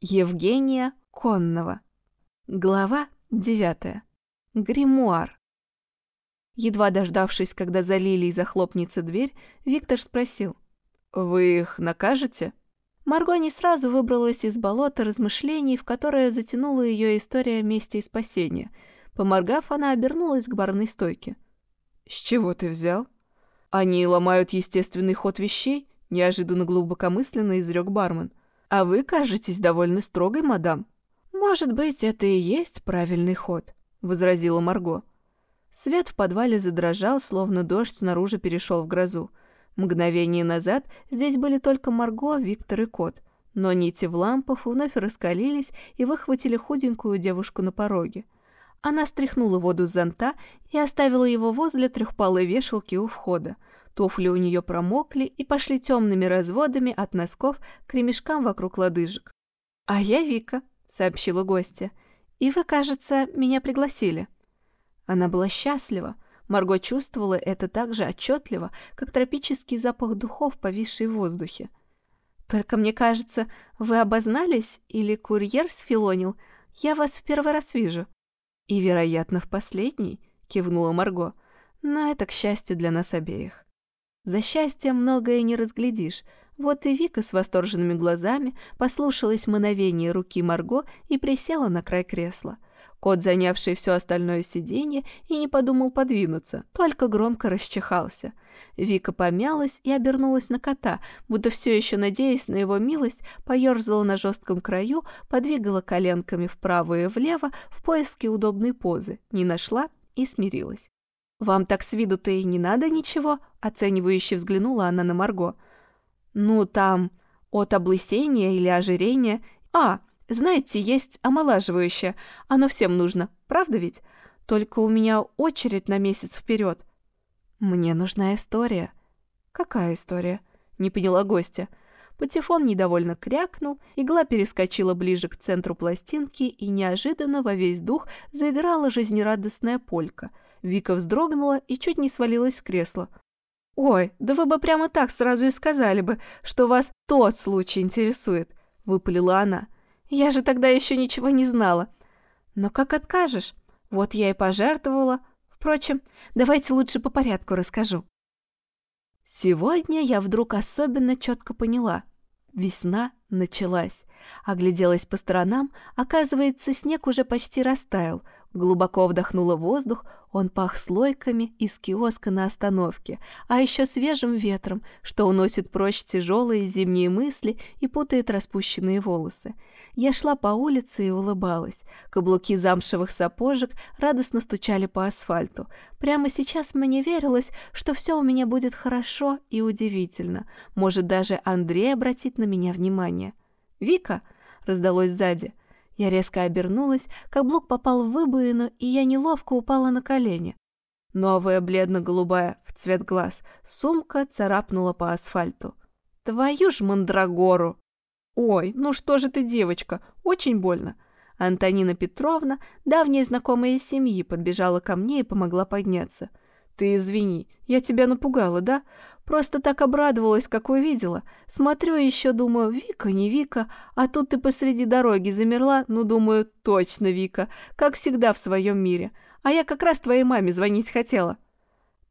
Евгения Коннова. Глава девятая. Гримуар. Едва дождавшись, когда за Лилией захлопнется дверь, Виктор спросил. «Вы их накажете?» Марго не сразу выбралась из болота размышлений, в которое затянула ее история мести и спасения. Поморгав, она обернулась к барной стойке. «С чего ты взял?» «Они ломают естественный ход вещей?» — неожиданно глубокомысленно изрек бармен. А вы кажетесь довольно строгой, мадам. Может быть, это и есть правильный ход, возразила Марго. Свет в подвале задрожал, словно дождь снаружи перешел в грозу. Мгновение назад здесь были только Марго, Виктор и кот, но нити в лампах вновь раскалились и выхватили худенькую девушку на пороге. Она стряхнула воду с зонта и оставила его возле трехпалой вешалки у входа. Туфли у нее промокли и пошли темными разводами от носков к ремешкам вокруг лодыжек. «А я Вика», — сообщила гостья. «И вы, кажется, меня пригласили». Она была счастлива. Марго чувствовала это так же отчетливо, как тропический запах духов, повисший в воздухе. «Только мне кажется, вы обознались или курьер сфилонил? Я вас в первый раз вижу». «И, вероятно, в последний», — кивнула Марго. «Но это, к счастью, для нас обеих». За счастьем многое не разглядишь. Вот и Вика с восторженными глазами послушалась мановение руки Марго и присела на край кресла. Кот, занявший все остальное сиденье, и не подумал подвинуться, только громко расчихался. Вика помялась и обернулась на кота, будто все еще надеясь на его милость, поерзала на жестком краю, подвигала коленками вправо и влево в поиске удобной позы, не нашла и смирилась. «Вам так с виду-то и не надо ничего?» — оценивающе взглянула она на Марго. «Ну, там, от облысения или ожирения. А, знаете, есть омолаживающее. Оно всем нужно, правда ведь? Только у меня очередь на месяц вперед. Мне нужна история». «Какая история?» — не поняла гостя. Патефон недовольно крякнул, игла перескочила ближе к центру пластинки и неожиданно во весь дух заиграла жизнерадостная полька — Вика вздрогнула и чуть не свалилась с кресла. «Ой, да вы бы прямо так сразу и сказали бы, что вас тот случай интересует», — выпалила она. «Я же тогда еще ничего не знала». «Но как откажешь? Вот я и пожертвовала. Впрочем, давайте лучше по порядку расскажу». Сегодня я вдруг особенно четко поняла. Весна началась. Огляделась по сторонам, оказывается, снег уже почти растаял — Глубоко вдохнула воздух, он пах слойками из киоска на остановке, а еще свежим ветром, что уносит прочь тяжелые зимние мысли и путает распущенные волосы. Я шла по улице и улыбалась. Каблуки замшевых сапожек радостно стучали по асфальту. Прямо сейчас мне верилось, что все у меня будет хорошо и удивительно. Может, даже Андрей обратит на меня внимание. «Вика!» — раздалось сзади. Я резко обернулась, как блок попал в выбоину, и я неловко упала на колени. Новая бледно-голубая, в цвет глаз, сумка царапнула по асфальту. «Твою ж мандрагору!» «Ой, ну что же ты, девочка, очень больно!» Антонина Петровна, давняя знакомая семьи, подбежала ко мне и помогла подняться. «Ты извини, я тебя напугала, да? Просто так обрадовалась, как увидела. Смотрю еще, думаю, Вика, не Вика, а тут ты посреди дороги замерла, ну, думаю, точно Вика, как всегда в своем мире. А я как раз твоей маме звонить хотела».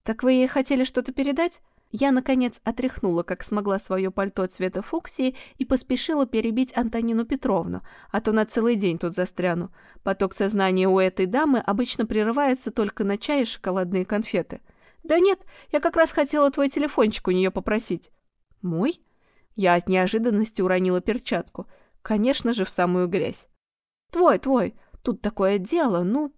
«Так вы ей хотели что-то передать?» Я, наконец, отряхнула, как смогла, свое пальто цвета фуксии и поспешила перебить Антонину Петровну, а то на целый день тут застряну. Поток сознания у этой дамы обычно прерывается только на чай и шоколадные конфеты. «Да нет, я как раз хотела твой телефончик у нее попросить». «Мой?» Я от неожиданности уронила перчатку. Конечно же, в самую грязь. «Твой, твой, тут такое дело, ну...»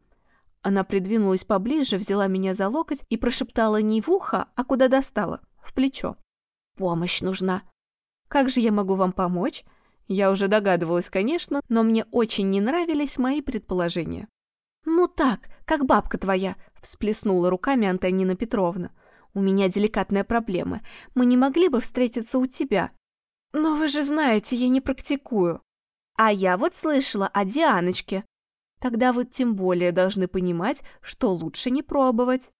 Она придвинулась поближе, взяла меня за локоть и прошептала не в ухо, а куда достала, в плечо. «Помощь нужна». «Как же я могу вам помочь?» Я уже догадывалась, конечно, но мне очень не нравились мои предположения. «Ну так, как бабка твоя», — всплеснула руками Антонина Петровна. «У меня деликатная проблема. Мы не могли бы встретиться у тебя?» «Но вы же знаете, я не практикую». «А я вот слышала о Дианочке». «Тогда вы тем более должны понимать, что лучше не пробовать».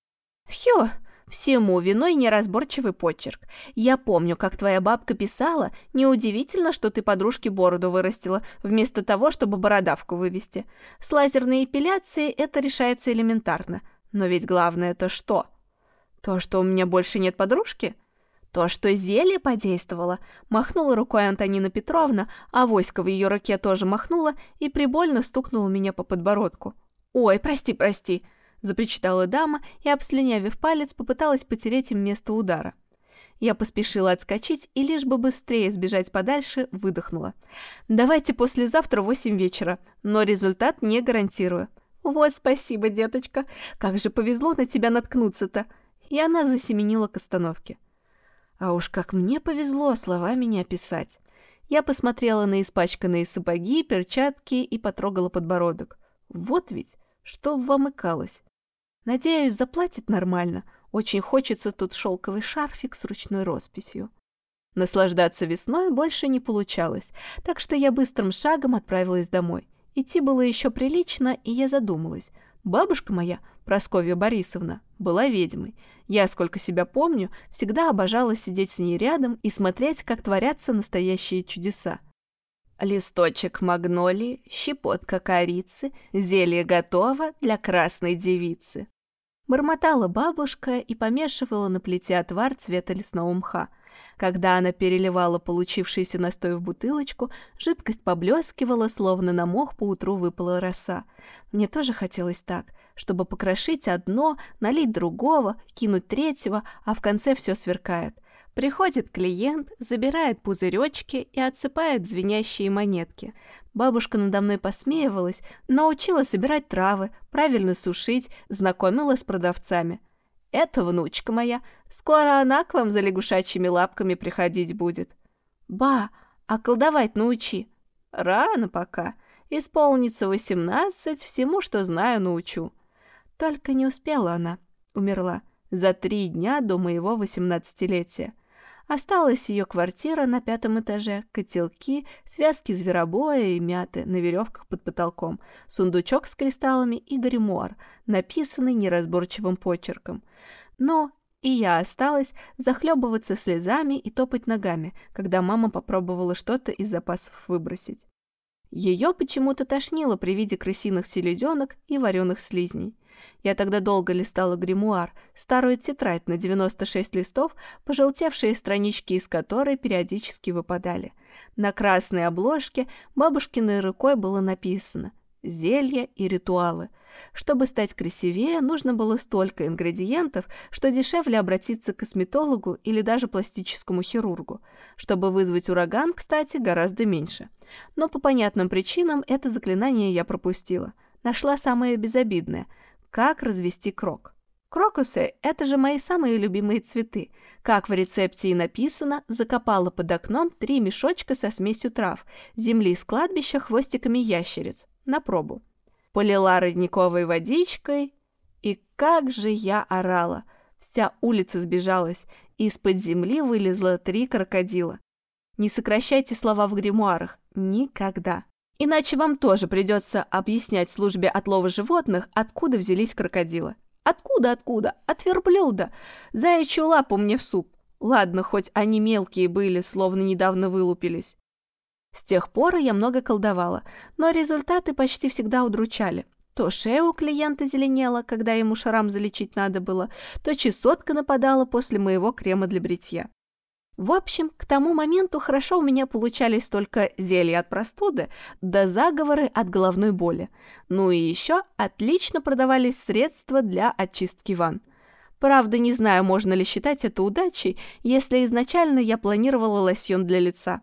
«Хё!» — Всему виной неразборчивый почерк. Я помню, как твоя бабка писала, неудивительно, что ты подружке бороду вырастила, вместо того, чтобы бородавку вывести. С лазерной эпиляцией это решается элементарно. Но ведь главное-то что? То, что у меня больше нет подружки? То, что зелье подействовало, махнула рукой Антонина Петровна, а Воська в ее руке тоже махнула и прибольно стукнула меня по подбородку. «Ой, прости, прости!» запричитала дама и, обслюнявив палец, попыталась потереть им место удара. Я поспешила отскочить и, лишь бы быстрее сбежать подальше, выдохнула. «Давайте послезавтра в восемь вечера, но результат не гарантирую». «Вот спасибо, деточка! Как же повезло на тебя наткнуться-то!» И она засеменила к остановке. А уж как мне повезло словами не описать. Я посмотрела на испачканные сапоги, перчатки и потрогала подбородок. Вот ведь, что вам икалось. Надеюсь, заплатит нормально. Очень хочется тут шелковый шарфик с ручной росписью. Наслаждаться весной больше не получалось, так что я быстрым шагом отправилась домой. Идти было еще прилично, и я задумалась. Бабушка моя, Просковья Борисовна, была ведьмой. Я, сколько себя помню, всегда обожала сидеть с ней рядом и смотреть, как творятся настоящие чудеса. Листочек магнолии, щепотка корицы, зелье готово для красной девицы. Бормотала бабушка и помешивала на плите отвар цвета лесного мха. Когда она переливала получившийся настой в бутылочку, жидкость поблескивала, словно на мох поутру выпала роса. Мне тоже хотелось так, чтобы покрошить одно, налить другого, кинуть третьего, а в конце все сверкает — Приходит клиент, забирает пузыречки и отсыпает звенящие монетки. Бабушка надо мной посмеивалась, но учила собирать травы, правильно сушить, знакомила с продавцами. «Это внучка моя. Скоро она к вам за лягушачьими лапками приходить будет». «Ба, а колдовать научи». «Рано пока. Исполнится восемнадцать, всему, что знаю, научу». Только не успела она. Умерла. За три дня до моего восемнадцатилетия. Осталась ее квартира на пятом этаже, котелки, связки зверобоя и мяты на веревках под потолком, сундучок с кристаллами и гримуар, написанный неразборчивым почерком. Но и я осталась захлебываться слезами и топать ногами, когда мама попробовала что-то из запасов выбросить. Ее почему-то тошнило при виде крысиных селезенок и вареных слизней. Я тогда долго листала гримуар, старую тетрадь на 96 листов, пожелтевшие странички из которой периодически выпадали. На красной обложке бабушкиной рукой было написано «Зелья и ритуалы». Чтобы стать красивее, нужно было столько ингредиентов, что дешевле обратиться к косметологу или даже пластическому хирургу. Чтобы вызвать ураган, кстати, гораздо меньше. Но по понятным причинам это заклинание я пропустила. Нашла самое безобидное – как развести крок? Крокусы – это же мои самые любимые цветы. Как в рецепте и написано, закопала под окном три мешочка со смесью трав, земли с кладбища хвостиками ящериц. На пробу. Полила родниковой водичкой, и как же я орала! Вся улица сбежалась, и из-под земли вылезло три крокодила. Не сокращайте слова в гримуарах. Никогда. Иначе вам тоже придется объяснять службе отлова животных, откуда взялись крокодилы. Откуда, откуда? От верблюда. Заячью лапу мне в суп. Ладно, хоть они мелкие были, словно недавно вылупились. С тех пор я много колдовала, но результаты почти всегда удручали. То шея у клиента зеленела, когда ему шрам залечить надо было, то чесотка нападала после моего крема для бритья. В общем, к тому моменту хорошо у меня получались только зелья от простуды да заговоры от головной боли. Ну и еще отлично продавались средства для очистки ванн. Правда, не знаю, можно ли считать это удачей, если изначально я планировала лосьон для лица.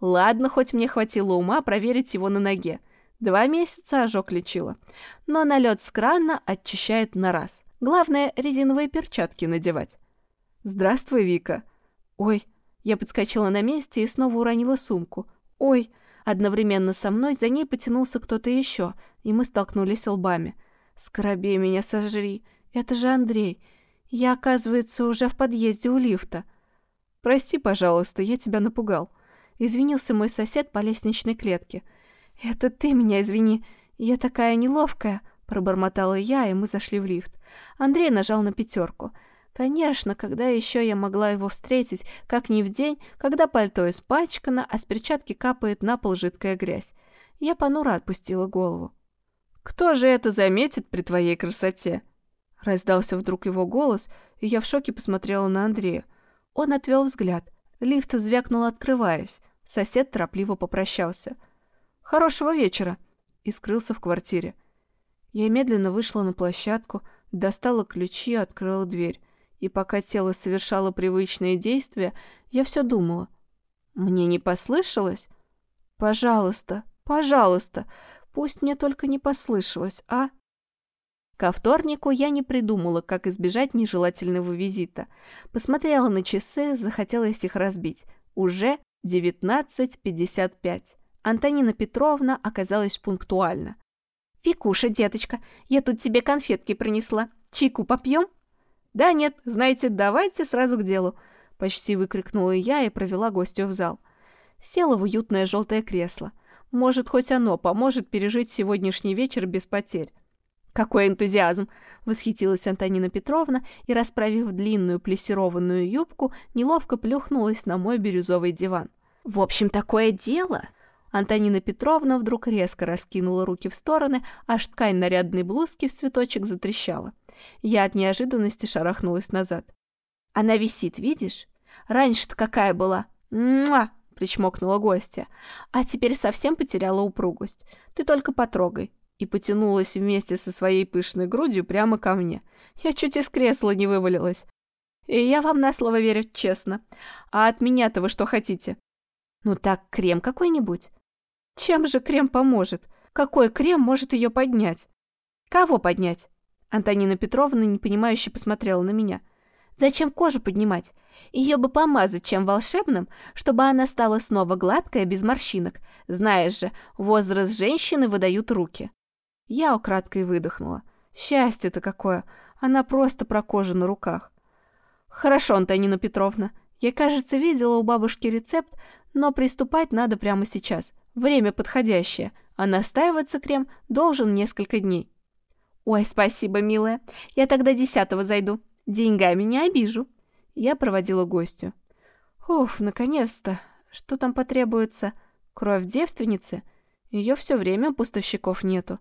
Ладно, хоть мне хватило ума проверить его на ноге. Два месяца ожог лечила. Но налет с крана очищает на раз. Главное, резиновые перчатки надевать. «Здравствуй, Вика», «Ой!» Я подскочила на месте и снова уронила сумку. «Ой!» Одновременно со мной за ней потянулся кто-то еще, и мы столкнулись лбами. «Скоробей меня сожри! Это же Андрей! Я, оказывается, уже в подъезде у лифта!» «Прости, пожалуйста, я тебя напугал!» Извинился мой сосед по лестничной клетке. «Это ты меня извини! Я такая неловкая!» Пробормотала я, и мы зашли в лифт. Андрей нажал на пятерку. Конечно, когда еще я могла его встретить, как не в день, когда пальто испачкано, а с перчатки капает на пол жидкая грязь. Я понуро отпустила голову. «Кто же это заметит при твоей красоте?» Раздался вдруг его голос, и я в шоке посмотрела на Андрея. Он отвел взгляд. Лифт звякнул, открываясь. Сосед торопливо попрощался. «Хорошего вечера!» и скрылся в квартире. Я медленно вышла на площадку, достала ключи, открыла дверь. И пока тело совершало привычные действия, я все думала. Мне не послышалось? Пожалуйста, пожалуйста, пусть мне только не послышалось, а? Ко вторнику я не придумала, как избежать нежелательного визита. Посмотрела на часы, захотелось их разбить. Уже 19.55. Антонина Петровна оказалась пунктуальна. «Викуша, деточка, я тут тебе конфетки принесла. Чайку попьем?» «Да нет, знаете, давайте сразу к делу», — почти выкрикнула я и провела гостю в зал. Села в уютное желтое кресло. Может, хоть оно поможет пережить сегодняшний вечер без потерь. «Какой энтузиазм!» — восхитилась Антонина Петровна и, расправив длинную плессированную юбку, неловко плюхнулась на мой бирюзовый диван. «В общем, такое дело!» Антонина Петровна вдруг резко раскинула руки в стороны, аж ткань нарядной блузки в цветочек затрещала. Я от неожиданности шарахнулась назад. «Она висит, видишь? Раньше-то какая была? Муа!» — причмокнула гостья. «А теперь совсем потеряла упругость. Ты только потрогай и потянулась вместе со своей пышной грудью прямо ко мне. Я чуть из кресла не вывалилась. И я вам на слово верю, честно. А от меня-то вы что хотите? Ну так, крем какой-нибудь. Чем же крем поможет? Какой крем может ее поднять? Кого поднять? Антонина Петровна непонимающе посмотрела на меня. Зачем кожу поднимать? Ее бы помазать чем волшебным, чтобы она стала снова гладкая, без морщинок. Знаешь же, возраст женщины выдают руки. Я украдкой выдохнула. Счастье-то какое! Она просто про кожу на руках. Хорошо, Антонина Петровна. Я, кажется, видела у бабушки рецепт, но приступать надо прямо сейчас. Время подходящее, а настаиваться крем должен несколько дней. Ой, спасибо, милая. Я тогда десятого зайду. Деньгами не обижу. Я проводила гостю. Уф, наконец-то. Что там потребуется? Кровь девственницы? Ее все время у поставщиков нету.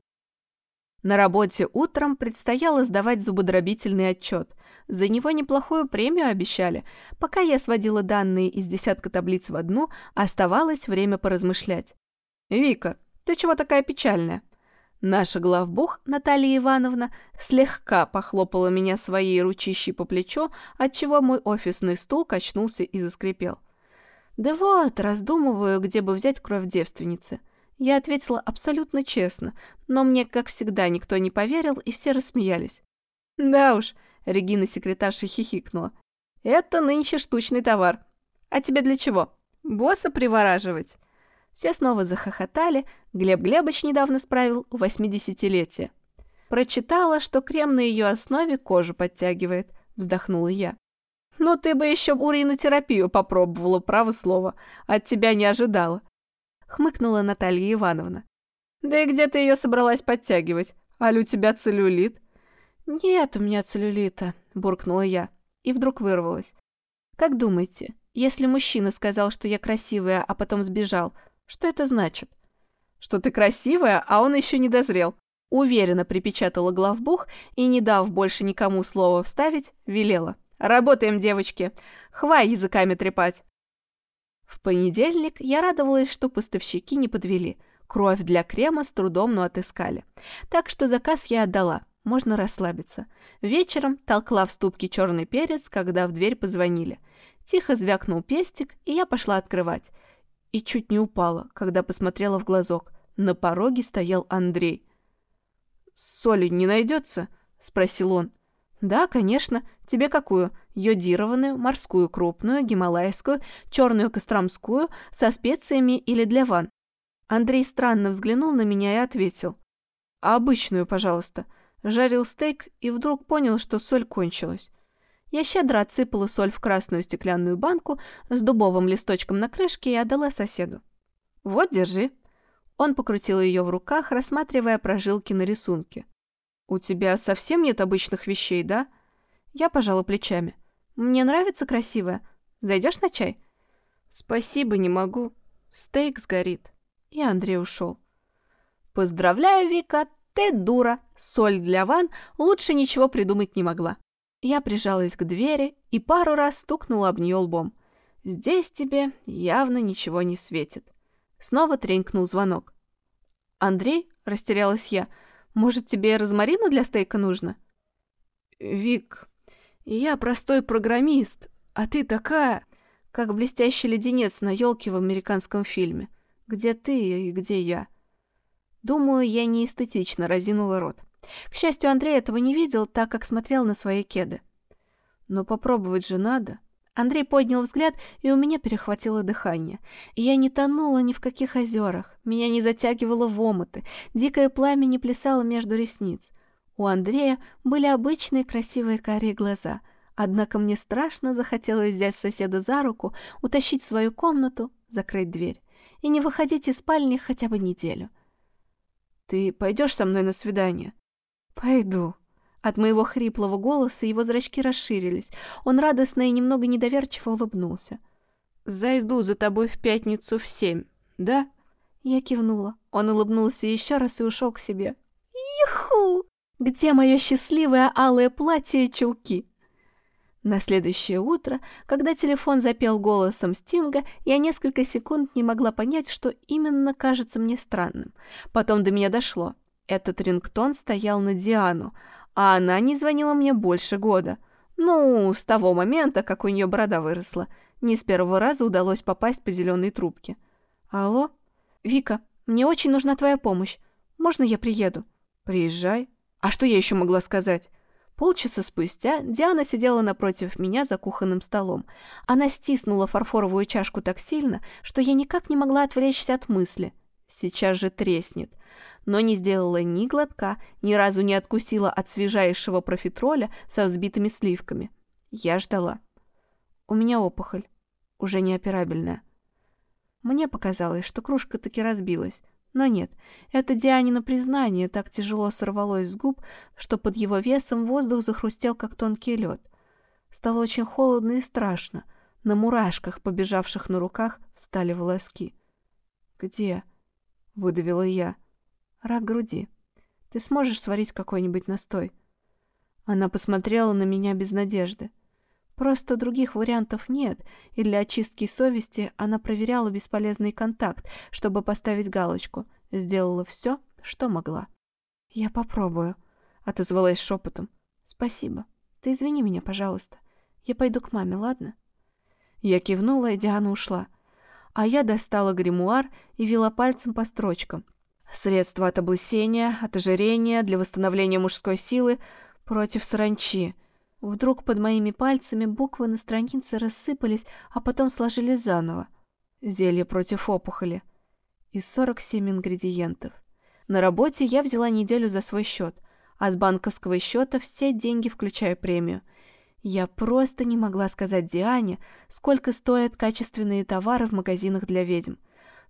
На работе утром предстояло сдавать зубодробительный отчет. За него неплохую премию обещали. Пока я сводила данные из десятка таблиц в одну, оставалось время поразмышлять. «Вика, ты чего такая печальная?» Наша главбух, Наталья Ивановна, слегка похлопала меня своей ручищей по плечу, отчего мой офисный стул качнулся и заскрипел. «Да вот, раздумываю, где бы взять кровь девственницы». Я ответила абсолютно честно, но мне, как всегда, никто не поверил, и все рассмеялись. «Да уж», — Регина секретарша хихикнула, — «это нынче штучный товар. А тебе для чего? Босса привораживать?» Все снова захохотали, Глеб Глебович недавно справил восьмидесятилетие. Прочитала, что крем на ее основе кожу подтягивает, вздохнула я. «Ну ты бы еще уринотерапию попробовала, право слово. От тебя не ожидала хмыкнула Наталья Ивановна. «Да и где ты ее собралась подтягивать? Аль у тебя целлюлит?» «Нет у меня целлюлита», — буркнула я. И вдруг вырвалась. «Как думаете, если мужчина сказал, что я красивая, а потом сбежал, что это значит?» «Что ты красивая, а он еще не дозрел», — уверенно припечатала главбух и, не дав больше никому слова вставить, велела. «Работаем, девочки! Хвай языками трепать!» В понедельник я радовалась, что поставщики не подвели. Кровь для крема с трудом, но отыскали. Так что заказ я отдала. Можно расслабиться. Вечером толкла в ступке черный перец, когда в дверь позвонили. Тихо звякнул пестик, и я пошла открывать. И чуть не упала, когда посмотрела в глазок. На пороге стоял Андрей. «Соли не найдется?» — спросил он. «Да, конечно. Тебе какую? Йодированную, морскую крупную, гималайскую, черную костромскую, со специями или для ван?» Андрей странно взглянул на меня и ответил. «А обычную, пожалуйста». Жарил стейк и вдруг понял, что соль кончилась. Я щедро отсыпала соль в красную стеклянную банку с дубовым листочком на крышке и отдала соседу. «Вот, держи». Он покрутил ее в руках, рассматривая прожилки на рисунке. «У тебя совсем нет обычных вещей, да?» Я пожала плечами. «Мне нравится красивая. Зайдешь на чай?» «Спасибо, не могу. Стейк сгорит». И Андрей ушел. «Поздравляю, Вика, ты дура. Соль для ван лучше ничего придумать не могла». Я прижалась к двери и пару раз стукнула об нее лбом. «Здесь тебе явно ничего не светит». Снова тренькнул звонок. «Андрей?» — растерялась я. «Может, тебе розмарина для стейка нужно?» «Вик, я простой программист, а ты такая...» Как блестящий леденец на елке в американском фильме. Где ты и где я? Думаю, я не эстетично разинула рот. К счастью, Андрей этого не видел, так как смотрел на свои кеды. Но попробовать же надо. Андрей поднял взгляд, и у меня перехватило дыхание. Я не тонула ни в каких озерах, меня не затягивало в омыты, дикое пламя не плясало между ресниц. У Андрея были обычные красивые карие глаза, однако мне страшно захотелось взять соседа за руку, утащить в свою комнату, закрыть дверь и не выходить из спальни хотя бы неделю. «Ты пойдешь со мной на свидание?» «Пойду», от моего хриплого голоса его зрачки расширились. Он радостно и немного недоверчиво улыбнулся. «Зайду за тобой в пятницу в семь, да?» Я кивнула. Он улыбнулся еще раз и ушел к себе. «Иху! Где мое счастливое алое платье и чулки?» На следующее утро, когда телефон запел голосом Стинга, я несколько секунд не могла понять, что именно кажется мне странным. Потом до меня дошло. Этот рингтон стоял на Диану, а она не звонила мне больше года. Ну, с того момента, как у нее борода выросла. Не с первого раза удалось попасть по зеленой трубке. Алло? Вика, мне очень нужна твоя помощь. Можно я приеду? Приезжай. А что я еще могла сказать? Полчаса спустя Диана сидела напротив меня за кухонным столом. Она стиснула фарфоровую чашку так сильно, что я никак не могла отвлечься от мысли. Сейчас же треснет но не сделала ни глотка, ни разу не откусила от свежайшего профитроля со взбитыми сливками. Я ждала. У меня опухоль, уже неоперабельная. Мне показалось, что кружка таки разбилась. Но нет, это Дианина признание так тяжело сорвалось с губ, что под его весом воздух захрустел, как тонкий лед. Стало очень холодно и страшно. На мурашках, побежавших на руках, встали волоски. «Где?» — выдавила я. Рак груди. Ты сможешь сварить какой-нибудь настой?» Она посмотрела на меня без надежды. Просто других вариантов нет, и для очистки совести она проверяла бесполезный контакт, чтобы поставить галочку. Сделала все, что могла. «Я попробую», — отозвалась шепотом. «Спасибо. Ты извини меня, пожалуйста. Я пойду к маме, ладно?» Я кивнула, и Диана ушла. А я достала гримуар и вела пальцем по строчкам, Средства от облысения, от ожирения, для восстановления мужской силы против саранчи. Вдруг под моими пальцами буквы на странице рассыпались, а потом сложились заново. Зелье против опухоли. И 47 ингредиентов. На работе я взяла неделю за свой счет, а с банковского счета все деньги, включая премию. Я просто не могла сказать Диане, сколько стоят качественные товары в магазинах для ведьм.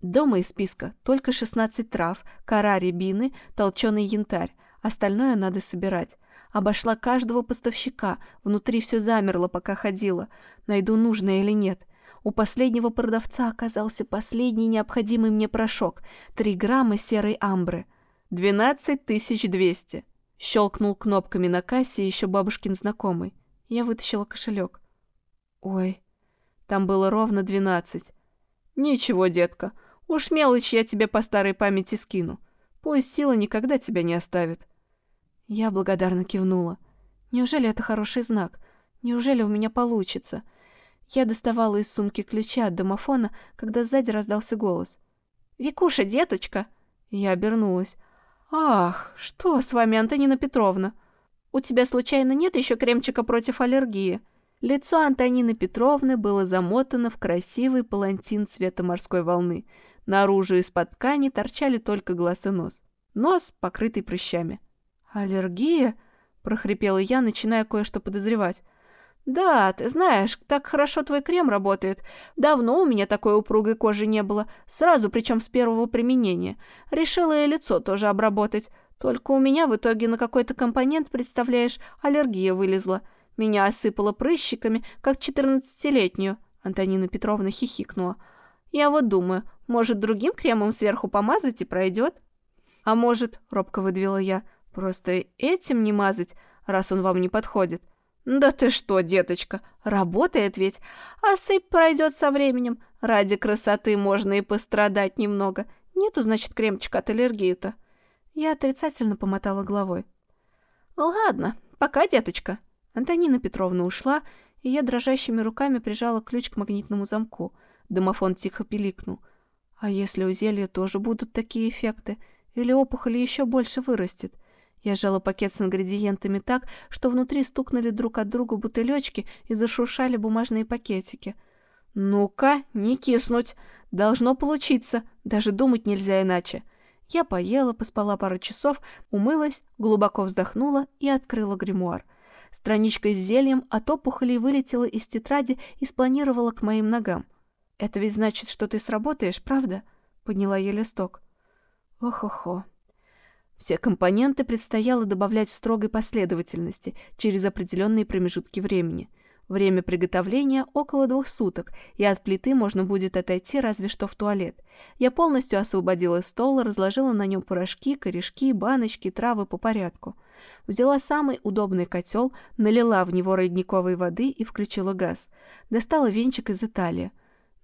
Дома из списка только 16 трав, кора рябины, толченый янтарь. Остальное надо собирать. Обошла каждого поставщика, внутри все замерло, пока ходила. Найду нужное или нет. У последнего продавца оказался последний необходимый мне порошок. Три грамма серой амбры. Двенадцать тысяч двести. Щелкнул кнопками на кассе еще бабушкин знакомый. Я вытащила кошелек. Ой, там было ровно двенадцать. Ничего, детка, Уж мелочь я тебе по старой памяти скину. Пусть сила никогда тебя не оставит. Я благодарно кивнула. Неужели это хороший знак? Неужели у меня получится? Я доставала из сумки ключа от домофона, когда сзади раздался голос. «Викуша, деточка!» Я обернулась. «Ах, что с вами, Антонина Петровна? У тебя случайно нет еще кремчика против аллергии?» Лицо Антонины Петровны было замотано в красивый палантин цвета морской волны. Наружу из-под ткани торчали только глаз и нос. Нос, покрытый прыщами. «Аллергия?» — прохрипела я, начиная кое-что подозревать. «Да, ты знаешь, так хорошо твой крем работает. Давно у меня такой упругой кожи не было, сразу, причем с первого применения. Решила и лицо тоже обработать. Только у меня в итоге на какой-то компонент, представляешь, аллергия вылезла. Меня осыпало прыщиками, как четырнадцатилетнюю. Антонина Петровна хихикнула. Я вот думаю, может, другим кремом сверху помазать и пройдет? А может, робко выдвинула я, просто этим не мазать, раз он вам не подходит. Да ты что, деточка, работает ведь. А сыпь пройдет со временем. Ради красоты можно и пострадать немного. Нету, значит, кремчика от аллергии-то. Я отрицательно помотала головой. Ладно, пока, деточка. Антонина Петровна ушла, и я дрожащими руками прижала ключ к магнитному замку. Домофон тихо пиликнул. А если у зелья тоже будут такие эффекты? Или опухоль еще больше вырастет? Я сжала пакет с ингредиентами так, что внутри стукнули друг от друга бутылечки и зашуршали бумажные пакетики. «Ну-ка, не киснуть! Должно получиться! Даже думать нельзя иначе!» Я поела, поспала пару часов, умылась, глубоко вздохнула и открыла гримуар. Страничка с зельем от опухолей вылетела из тетради и спланировала к моим ногам. «Это ведь значит, что ты сработаешь, правда?» — подняла я листок. «Ох-охо!» Все компоненты предстояло добавлять в строгой последовательности, через определенные промежутки времени. Время приготовления около двух суток, и от плиты можно будет отойти разве что в туалет. Я полностью освободила стол, разложила на нем порошки, корешки, баночки, травы по порядку. Взяла самый удобный котел, налила в него родниковой воды и включила газ. Достала венчик из Италии.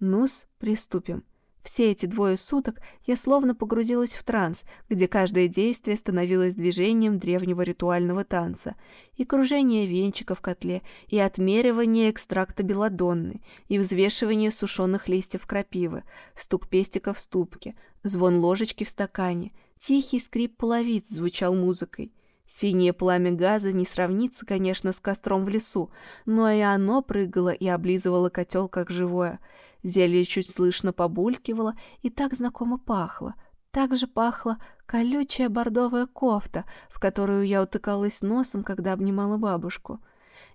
Ну-с, приступим. Все эти двое суток я словно погрузилась в транс, где каждое действие становилось движением древнего ритуального танца. И кружение венчика в котле, и отмеривание экстракта белодонны, и взвешивание сушеных листьев крапивы, стук пестика в ступке, звон ложечки в стакане, тихий скрип половиц звучал музыкой. Синее пламя газа не сравнится, конечно, с костром в лесу, но и оно прыгало и облизывало котел как живое — Зелье чуть слышно побулькивало и так знакомо пахло. Так же пахла колючая бордовая кофта, в которую я утыкалась носом, когда обнимала бабушку.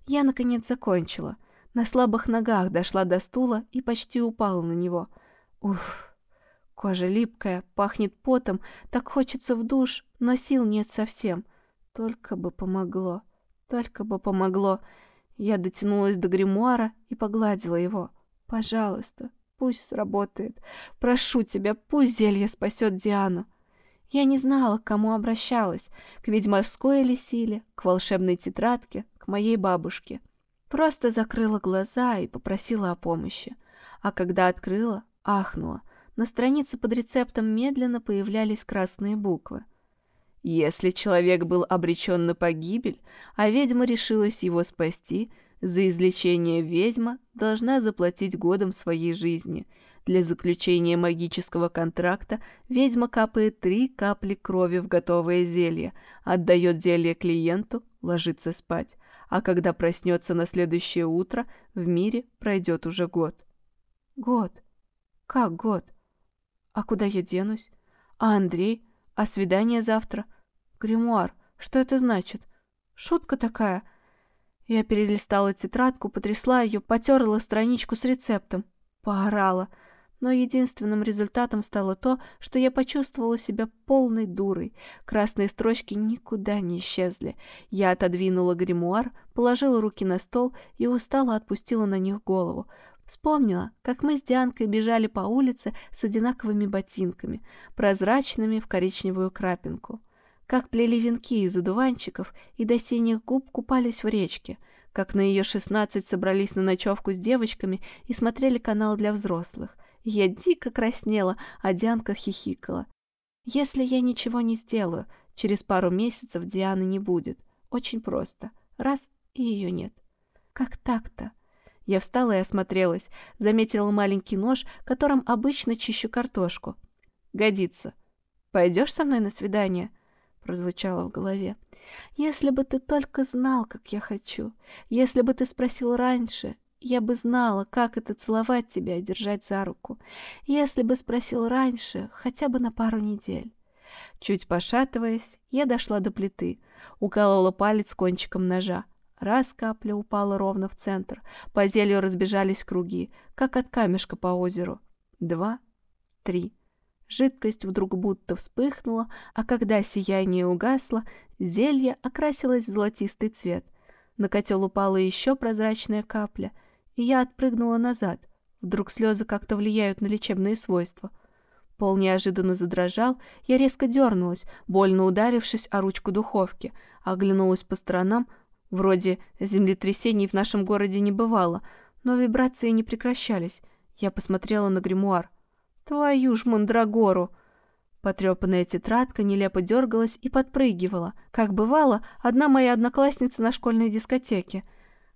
Я, наконец, закончила. На слабых ногах дошла до стула и почти упала на него. Уф, кожа липкая, пахнет потом, так хочется в душ, но сил нет совсем. Только бы помогло, только бы помогло. Я дотянулась до гримуара и погладила его. Пожалуйста, пусть сработает. Прошу тебя, пусть зелье спасет Диану. Я не знала, к кому обращалась. К ведьмовской ли силе, к волшебной тетрадке, к моей бабушке. Просто закрыла глаза и попросила о помощи. А когда открыла, ахнула. На странице под рецептом медленно появлялись красные буквы. Если человек был обречен на погибель, а ведьма решилась его спасти – за излечение ведьма должна заплатить годом своей жизни. Для заключения магического контракта ведьма капает три капли крови в готовое зелье, отдает зелье клиенту, ложится спать. А когда проснется на следующее утро, в мире пройдет уже год. Год? Как год? А куда я денусь? А Андрей? А свидание завтра? Гримуар, что это значит? Шутка такая — я перелистала тетрадку, потрясла ее, потерла страничку с рецептом. Поорала. Но единственным результатом стало то, что я почувствовала себя полной дурой. Красные строчки никуда не исчезли. Я отодвинула гримуар, положила руки на стол и устало отпустила на них голову. Вспомнила, как мы с Дианкой бежали по улице с одинаковыми ботинками, прозрачными в коричневую крапинку как плели венки из одуванчиков и до синих губ купались в речке, как на ее шестнадцать собрались на ночевку с девочками и смотрели канал для взрослых. Я дико краснела, а Дианка хихикала. Если я ничего не сделаю, через пару месяцев Дианы не будет. Очень просто. Раз — и ее нет. Как так-то? Я встала и осмотрелась, заметила маленький нож, которым обычно чищу картошку. Годится. Пойдешь со мной на свидание? Прозвучало в голове. «Если бы ты только знал, как я хочу. Если бы ты спросил раньше, я бы знала, как это целовать тебя и держать за руку. Если бы спросил раньше, хотя бы на пару недель». Чуть пошатываясь, я дошла до плиты, уколола палец кончиком ножа. Раз капля упала ровно в центр, по зелью разбежались круги, как от камешка по озеру. Два, три. Жидкость вдруг будто вспыхнула, а когда сияние угасло, зелье окрасилось в золотистый цвет. На котел упала еще прозрачная капля, и я отпрыгнула назад. Вдруг слезы как-то влияют на лечебные свойства. Пол неожиданно задрожал, я резко дернулась, больно ударившись о ручку духовки, оглянулась по сторонам, вроде землетрясений в нашем городе не бывало, но вибрации не прекращались. Я посмотрела на гримуар. «Твою ж мандрагору!» Потрепанная тетрадка нелепо дергалась и подпрыгивала, как бывало одна моя одноклассница на школьной дискотеке.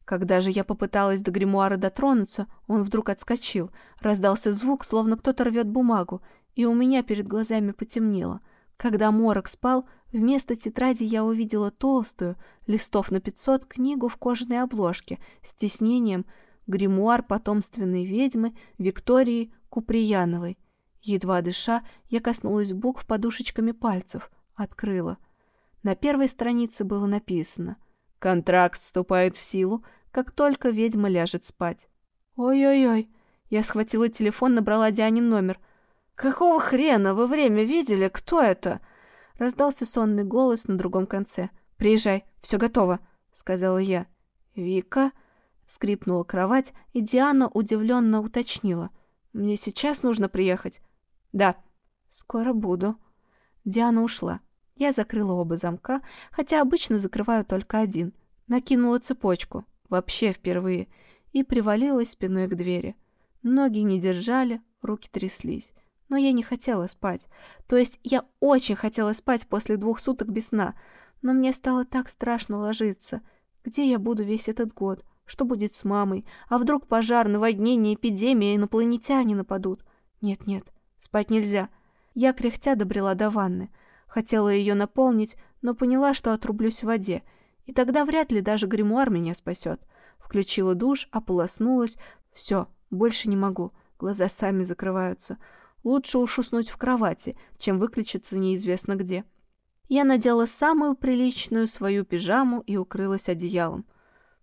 Когда же я попыталась до гримуара дотронуться, он вдруг отскочил, раздался звук, словно кто-то рвет бумагу, и у меня перед глазами потемнело. Когда морок спал, вместо тетради я увидела толстую, листов на пятьсот, книгу в кожаной обложке с тиснением «Гримуар потомственной ведьмы Виктории Куприяновой». Едва дыша, я коснулась букв подушечками пальцев, открыла. На первой странице было написано «Контракт вступает в силу, как только ведьма ляжет спать». «Ой-ой-ой!» Я схватила телефон, набрала Дианин номер. «Какого хрена? Вы время видели? Кто это?» Раздался сонный голос на другом конце. «Приезжай, все готово», — сказала я. «Вика?» — скрипнула кровать, и Диана удивленно уточнила. «Мне сейчас нужно приехать?» «Да». «Скоро буду». Диана ушла. Я закрыла оба замка, хотя обычно закрываю только один. Накинула цепочку, вообще впервые, и привалилась спиной к двери. Ноги не держали, руки тряслись. Но я не хотела спать. То есть я очень хотела спать после двух суток без сна. Но мне стало так страшно ложиться. Где я буду весь этот год? Что будет с мамой? А вдруг пожар, наводнение, эпидемия, инопланетяне нападут? Нет-нет, Спать нельзя. Я кряхтя добрела до ванны. Хотела ее наполнить, но поняла, что отрублюсь в воде. И тогда вряд ли даже гримуар меня спасет. Включила душ, ополоснулась. Все, больше не могу. Глаза сами закрываются. Лучше уж уснуть в кровати, чем выключиться неизвестно где. Я надела самую приличную свою пижаму и укрылась одеялом.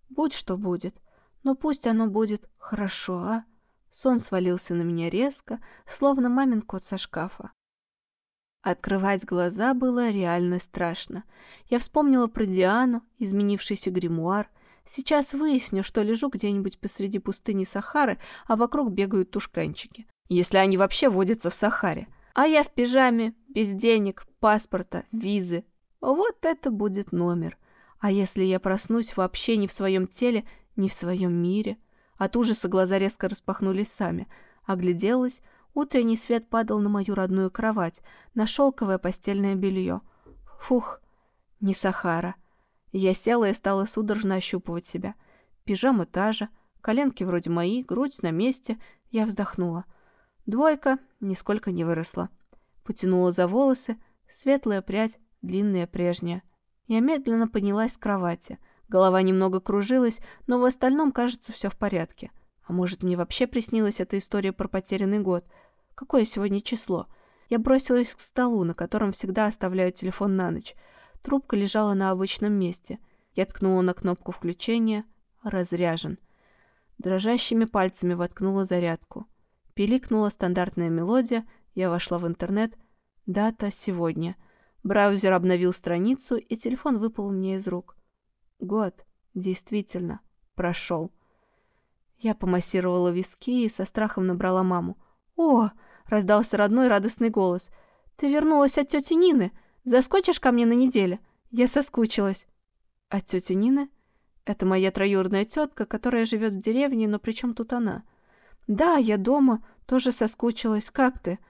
Будь что будет. Но пусть оно будет хорошо, а? Сон свалился на меня резко, словно мамин кот со шкафа. Открывать глаза было реально страшно. Я вспомнила про Диану, изменившийся гримуар. Сейчас выясню, что лежу где-нибудь посреди пустыни Сахары, а вокруг бегают тушканчики. Если они вообще водятся в Сахаре. А я в пижаме, без денег, паспорта, визы. Вот это будет номер. А если я проснусь вообще не в своем теле, не в своем мире? От ужаса глаза резко распахнулись сами. Огляделась. Утренний свет падал на мою родную кровать, на шелковое постельное белье. Фух, не Сахара. Я села и стала судорожно ощупывать себя. Пижама та же, коленки вроде мои, грудь на месте. Я вздохнула. Двойка нисколько не выросла. Потянула за волосы, светлая прядь, длинная прежняя. Я медленно поднялась с кровати — Голова немного кружилась, но в остальном, кажется, все в порядке. А может, мне вообще приснилась эта история про потерянный год? Какое сегодня число? Я бросилась к столу, на котором всегда оставляю телефон на ночь. Трубка лежала на обычном месте. Я ткнула на кнопку включения. Разряжен. Дрожащими пальцами воткнула зарядку. Пиликнула стандартная мелодия. Я вошла в интернет. Дата сегодня. Браузер обновил страницу, и телефон выпал мне из рук. Год, действительно, прошел. Я помассировала виски и со страхом набрала маму. «О!» — раздался родной радостный голос. «Ты вернулась от тети Нины. Заскочишь ко мне на неделю?» Я соскучилась. «От тети Нины?» «Это моя троюродная тетка, которая живет в деревне, но при чем тут она?» «Да, я дома, тоже соскучилась. Как ты?»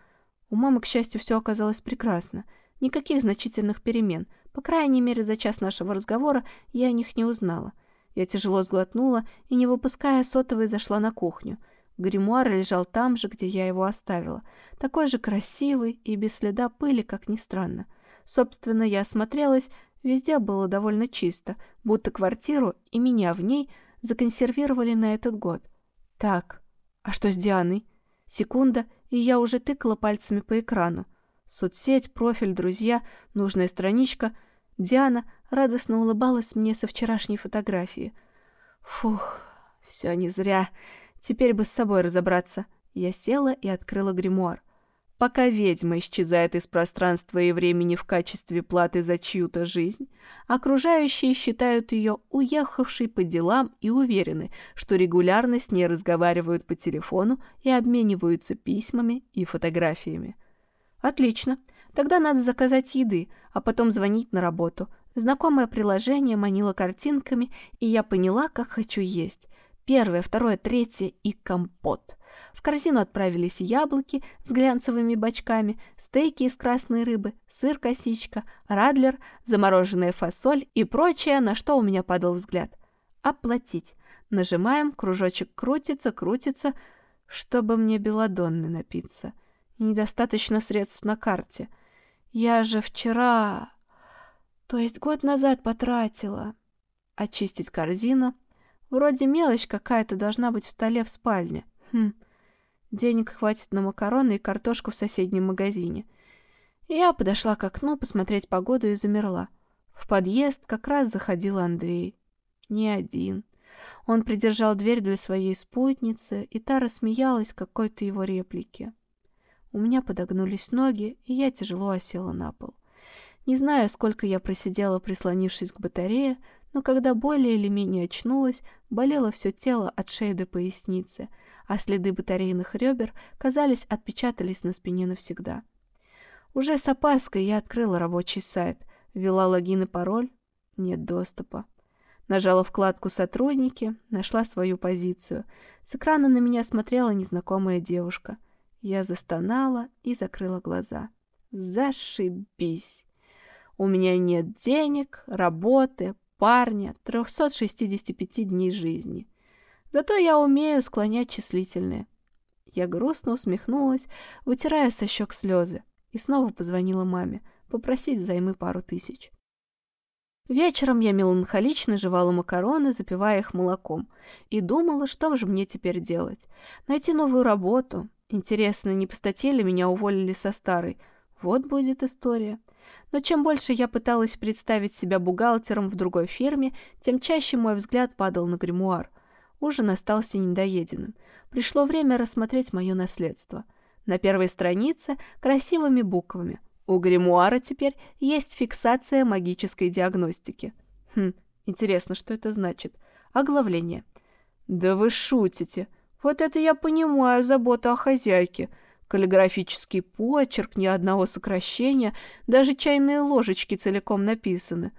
У мамы, к счастью, все оказалось прекрасно. Никаких значительных перемен. По крайней мере, за час нашего разговора я о них не узнала. Я тяжело сглотнула и, не выпуская сотовой, зашла на кухню. Гримуар лежал там же, где я его оставила. Такой же красивый и без следа пыли, как ни странно. Собственно, я осмотрелась, везде было довольно чисто, будто квартиру и меня в ней законсервировали на этот год. Так, а что с Дианой? Секунда, и я уже тыкала пальцами по экрану. Соцсеть, профиль, друзья, нужная страничка — Диана радостно улыбалась мне со вчерашней фотографии. Фух, все не зря. Теперь бы с собой разобраться. Я села и открыла гримуар. Пока ведьма исчезает из пространства и времени в качестве платы за чью-то жизнь, окружающие считают ее уехавшей по делам и уверены, что регулярно с ней разговаривают по телефону и обмениваются письмами и фотографиями. Отлично. Тогда надо заказать еды, а потом звонить на работу. Знакомое приложение манило картинками, и я поняла, как хочу есть. Первое, второе, третье и компот. В корзину отправились яблоки с глянцевыми бочками, стейки из красной рыбы, сыр-косичка, радлер, замороженная фасоль и прочее, на что у меня падал взгляд. Оплатить. Нажимаем, кружочек крутится, крутится, чтобы мне белладонны напиться. Недостаточно средств на карте. Я же вчера... То есть год назад потратила. Очистить корзину. Вроде мелочь какая-то должна быть в столе в спальне. Хм, денег хватит на макароны и картошку в соседнем магазине. Я подошла к окну посмотреть погоду и замерла. В подъезд как раз заходил Андрей. Не один. Он придержал дверь для своей спутницы, и та рассмеялась какой-то его реплике. У меня подогнулись ноги, и я тяжело осела на пол. Не знаю, сколько я просидела, прислонившись к батарее, но когда более или менее очнулась, болело все тело от шеи до поясницы — а следы батарейных ребер, казались, отпечатались на спине навсегда. Уже с опаской я открыла рабочий сайт, ввела логин и пароль, нет доступа. Нажала вкладку «Сотрудники», нашла свою позицию. С экрана на меня смотрела незнакомая девушка. Я застонала и закрыла глаза. Зашибись! У меня нет денег, работы, парня, 365 дней жизни. Зато я умею склонять числительные. Я грустно усмехнулась, вытирая со щек слезы, и снова позвонила маме, попросить займы пару тысяч. Вечером я меланхолично жевала макароны, запивая их молоком, и думала, что же мне теперь делать. Найти новую работу. Интересно, не по статье ли меня уволили со старой? Вот будет история. Но чем больше я пыталась представить себя бухгалтером в другой фирме, тем чаще мой взгляд падал на гримуар. Ужин остался недоеденным. Пришло время рассмотреть мое наследство. На первой странице красивыми буквами. У гримуара теперь есть фиксация магической диагностики. Хм, интересно, что это значит. Оглавление. Да вы шутите. Вот это я понимаю, забота о хозяйке. Каллиграфический почерк, ни одного сокращения, даже чайные ложечки целиком написаны.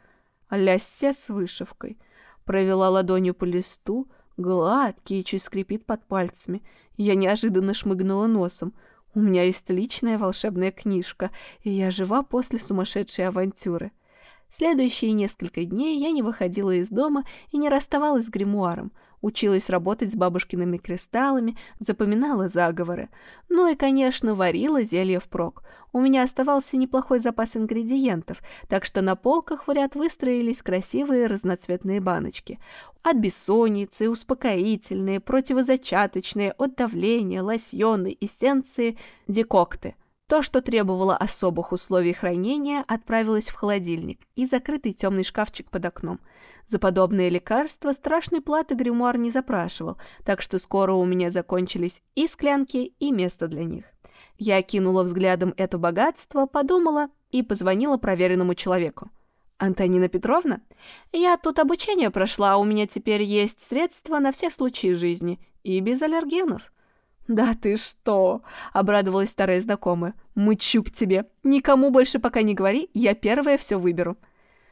Ляссе с вышивкой. Провела ладонью по листу, Гладкий, чуть скрипит под пальцами. Я неожиданно шмыгнула носом. У меня есть личная волшебная книжка, и я жива после сумасшедшей авантюры. Следующие несколько дней я не выходила из дома и не расставалась с гримуаром — Училась работать с бабушкиными кристаллами, запоминала заговоры. Ну и, конечно, варила зелье впрок. У меня оставался неплохой запас ингредиентов, так что на полках в ряд выстроились красивые разноцветные баночки. От бессонницы, успокоительные, противозачаточные, от давления, лосьоны, эссенции, декокты – то, что требовало особых условий хранения, отправилось в холодильник и закрытый темный шкафчик под окном. За подобные лекарства страшной платы гримуар не запрашивал, так что скоро у меня закончились и склянки, и место для них. Я кинула взглядом это богатство, подумала и позвонила проверенному человеку. «Антонина Петровна? Я тут обучение прошла, у меня теперь есть средства на все случаи жизни и без аллергенов». «Да ты что!» — обрадовалась старая знакомая. «Мычу к тебе. Никому больше пока не говори, я первая все выберу».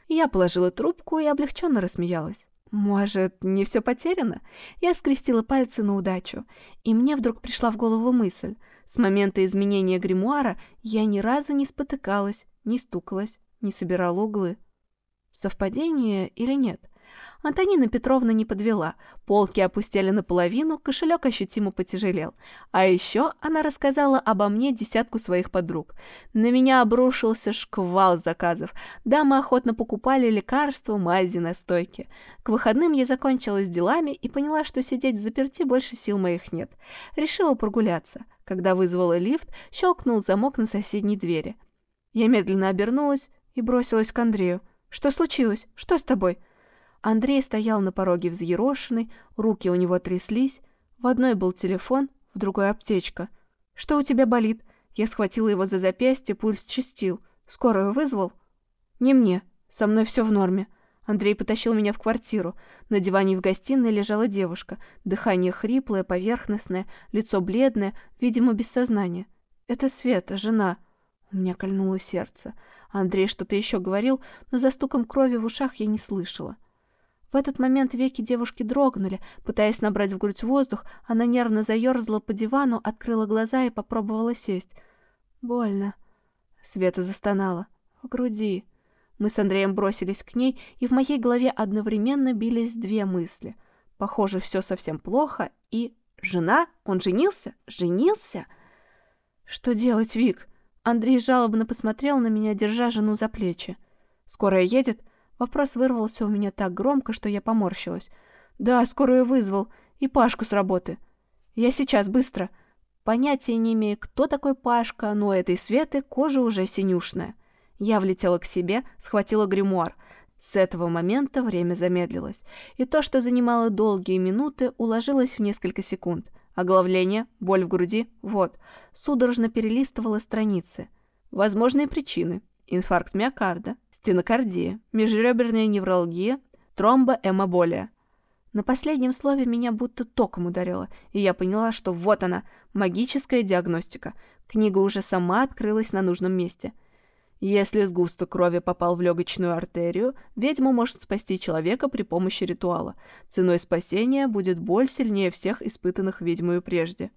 Я положила трубку и облегченно рассмеялась. Может, не все потеряно? Я скрестила пальцы на удачу, и мне вдруг пришла в голову мысль. С момента изменения гримуара я ни разу не спотыкалась, не стукалась, не собирала углы. Совпадение или нет? Антонина Петровна не подвела. Полки опустили наполовину, кошелек ощутимо потяжелел. А еще она рассказала обо мне десятку своих подруг. На меня обрушился шквал заказов. Дамы охотно покупали лекарства, мази, настойки. К выходным я закончила с делами и поняла, что сидеть в заперти больше сил моих нет. Решила прогуляться. Когда вызвала лифт, щелкнул замок на соседней двери. Я медленно обернулась и бросилась к Андрею. «Что случилось? Что с тобой?» Андрей стоял на пороге взъерошенный, руки у него тряслись. В одной был телефон, в другой аптечка. «Что у тебя болит?» Я схватила его за запястье, пульс частил. Скорую вызвал? Не мне. Со мной все в норме. Андрей потащил меня в квартиру. На диване в гостиной лежала девушка. Дыхание хриплое, поверхностное, лицо бледное, видимо, без сознания. Это Света, жена. У меня кольнуло сердце. Андрей что-то еще говорил, но за стуком крови в ушах я не слышала. В этот момент веки девушки дрогнули. Пытаясь набрать в грудь воздух, она нервно заерзала по дивану, открыла глаза и попробовала сесть. «Больно». Света застонала. «В груди». Мы с Андреем бросились к ней, и в моей голове одновременно бились две мысли. Похоже, все совсем плохо, и... Жена? Он женился? Женился? Что делать, Вик? Андрей жалобно посмотрел на меня, держа жену за плечи. «Скорая едет?» Вопрос вырвался у меня так громко, что я поморщилась. «Да, скорую вызвал. И Пашку с работы. Я сейчас, быстро». Понятия не имея, кто такой Пашка, но этой Светы кожа уже синюшная. Я влетела к себе, схватила гримуар. С этого момента время замедлилось, и то, что занимало долгие минуты, уложилось в несколько секунд. Оглавление, боль в груди, вот. Судорожно перелистывала страницы. Возможные причины. Инфаркт миокарда, стенокардия, межреберная невралгия, тромбоэмоболия. На последнем слове меня будто током ударило, и я поняла, что вот она, магическая диагностика. Книга уже сама открылась на нужном месте – если сгусток крови попал в легочную артерию, ведьма может спасти человека при помощи ритуала. Ценой спасения будет боль сильнее всех испытанных ведьмою прежде.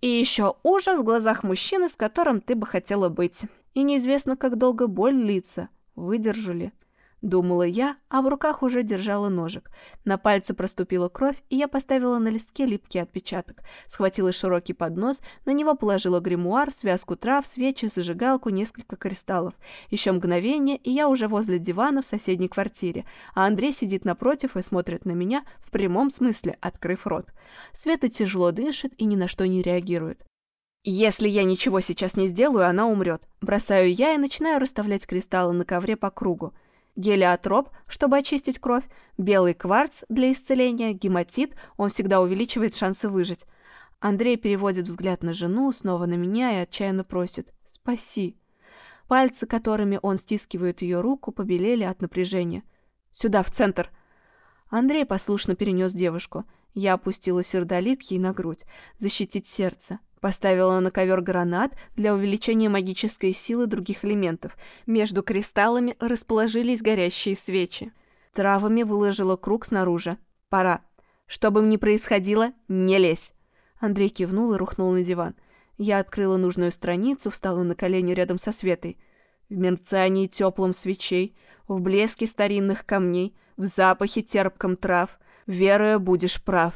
И еще ужас в глазах мужчины, с которым ты бы хотела быть. И неизвестно, как долго боль длится. Выдержу ли? Думала я, а в руках уже держала ножик. На пальце проступила кровь, и я поставила на листке липкий отпечаток. Схватила широкий поднос, на него положила гримуар, связку трав, свечи, зажигалку, несколько кристаллов. Еще мгновение, и я уже возле дивана в соседней квартире, а Андрей сидит напротив и смотрит на меня, в прямом смысле, открыв рот. Света тяжело дышит и ни на что не реагирует. Если я ничего сейчас не сделаю, она умрет. Бросаю я и начинаю расставлять кристаллы на ковре по кругу гелиотроп, чтобы очистить кровь, белый кварц для исцеления, гематит, он всегда увеличивает шансы выжить. Андрей переводит взгляд на жену, снова на меня и отчаянно просит «Спаси». Пальцы, которыми он стискивает ее руку, побелели от напряжения. «Сюда, в центр!» Андрей послушно перенес девушку. Я опустила сердолик ей на грудь. Защитить сердце. Поставила на ковер гранат для увеличения магической силы других элементов. Между кристаллами расположились горящие свечи. Травами выложила круг снаружи. Пора. Что бы ни происходило, не лезь. Андрей кивнул и рухнул на диван. Я открыла нужную страницу, встала на колени рядом со Светой. В мерцании теплым свечей, в блеске старинных камней, в запахе терпком трав, веруя, будешь прав.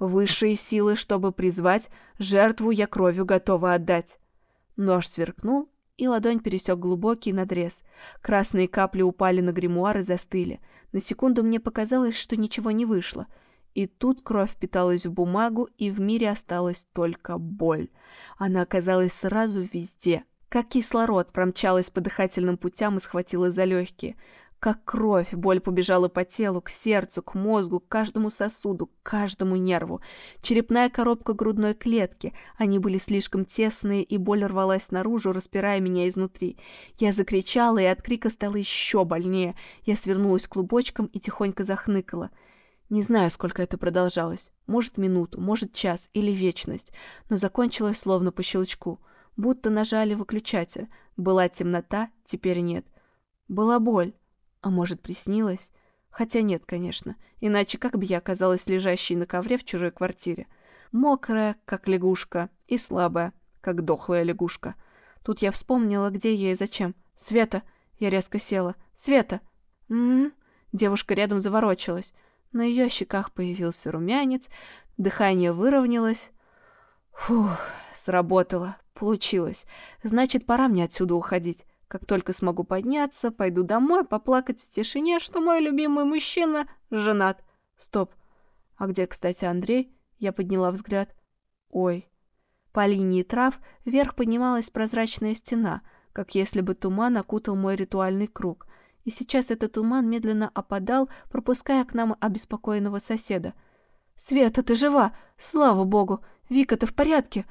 Высшие силы, чтобы призвать, жертву я кровью готова отдать. Нож сверкнул, и ладонь пересек глубокий надрез. Красные капли упали на гримуар и застыли. На секунду мне показалось, что ничего не вышло. И тут кровь впиталась в бумагу, и в мире осталась только боль. Она оказалась сразу везде. Как кислород промчалась по дыхательным путям и схватила за легкие. Как кровь, боль побежала по телу, к сердцу, к мозгу, к каждому сосуду, к каждому нерву. Черепная коробка грудной клетки. Они были слишком тесные, и боль рвалась наружу, распирая меня изнутри. Я закричала, и от крика стало еще больнее. Я свернулась клубочком и тихонько захныкала. Не знаю, сколько это продолжалось. Может, минуту, может, час или вечность. Но закончилось словно по щелчку. Будто нажали выключатель. Была темнота, теперь нет. Была боль. А может, приснилось? Хотя нет, конечно. Иначе как бы я оказалась лежащей на ковре в чужой квартире? Мокрая, как лягушка, и слабая, как дохлая лягушка. Тут я вспомнила, где я и зачем. «Света!» Я резко села. «Света!» «М-м-м!» Девушка рядом заворочилась. На ее щеках появился румянец, дыхание выровнялось. Фух, сработало, получилось. Значит, пора мне отсюда уходить. Как только смогу подняться, пойду домой поплакать в тишине, что мой любимый мужчина женат. Стоп. А где, кстати, Андрей? Я подняла взгляд. Ой. По линии трав вверх поднималась прозрачная стена, как если бы туман окутал мой ритуальный круг. И сейчас этот туман медленно опадал, пропуская к нам обеспокоенного соседа. «Света, ты жива! Слава богу! Вика, ты в порядке?»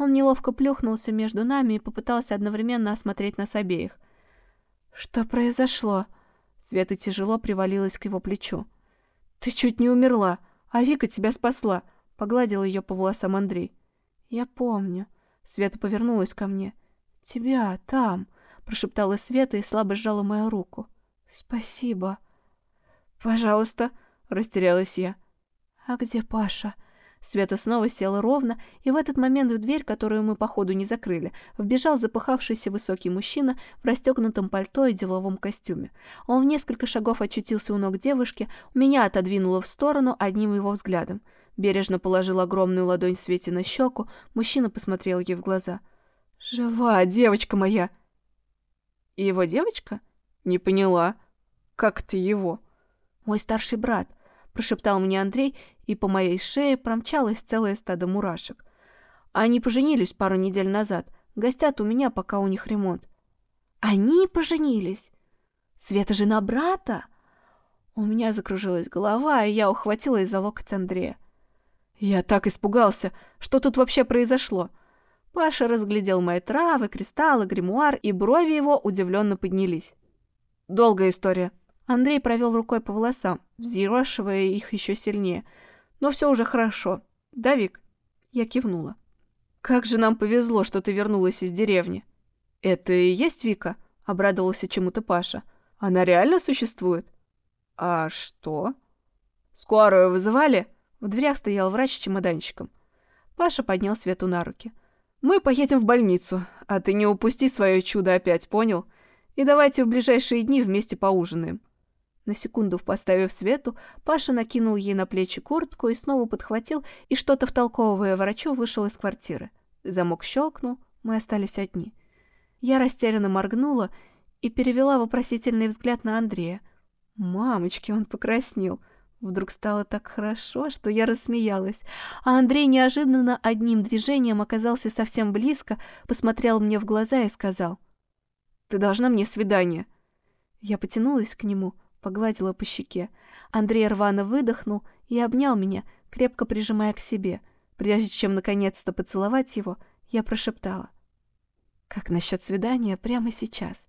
Он неловко плюхнулся между нами и попытался одновременно осмотреть нас обеих. «Что произошло?» Света тяжело привалилась к его плечу. «Ты чуть не умерла, а Вика тебя спасла», — погладил ее по волосам Андрей. «Я помню». Света повернулась ко мне. «Тебя там», — прошептала Света и слабо сжала мою руку. «Спасибо». «Пожалуйста», — растерялась я. «А где Паша?» Света снова села ровно, и в этот момент в дверь, которую мы, походу, не закрыли, вбежал запыхавшийся высокий мужчина в расстегнутом пальто и деловом костюме. Он в несколько шагов очутился у ног девушки, меня отодвинуло в сторону одним его взглядом. Бережно положил огромную ладонь Свете на щеку, мужчина посмотрел ей в глаза. «Жива, девочка моя!» «И его девочка?» «Не поняла. Как ты его?» «Мой старший брат», — прошептал мне Андрей, и по моей шее промчалось целое стадо мурашек. Они поженились пару недель назад, гостят у меня, пока у них ремонт. Они поженились? Света жена брата? У меня закружилась голова, и я ухватилась за локоть Андрея. Я так испугался. Что тут вообще произошло? Паша разглядел мои травы, кристаллы, гримуар, и брови его удивленно поднялись. Долгая история. Андрей провел рукой по волосам, взъерошивая их еще сильнее. Но все уже хорошо. Да, Вик? Я кивнула. Как же нам повезло, что ты вернулась из деревни. Это и есть Вика? Обрадовался чему-то Паша. Она реально существует? А что? Скорую вызывали? В дверях стоял врач с чемоданчиком. Паша поднял Свету на руки. «Мы поедем в больницу, а ты не упусти свое чудо опять, понял? И давайте в ближайшие дни вместе поужинаем. На секунду поставив Свету, Паша накинул ей на плечи куртку и снова подхватил, и что-то втолковывая врачу, вышел из квартиры. Замок щелкнул, мы остались одни. Я растерянно моргнула и перевела вопросительный взгляд на Андрея. Мамочки, он покраснел. Вдруг стало так хорошо, что я рассмеялась, а Андрей неожиданно одним движением оказался совсем близко, посмотрел мне в глаза и сказал, «Ты должна мне свидание». Я потянулась к нему, погладила по щеке. Андрей рвано выдохнул и обнял меня, крепко прижимая к себе. Прежде чем наконец-то поцеловать его, я прошептала. «Как насчет свидания прямо сейчас?»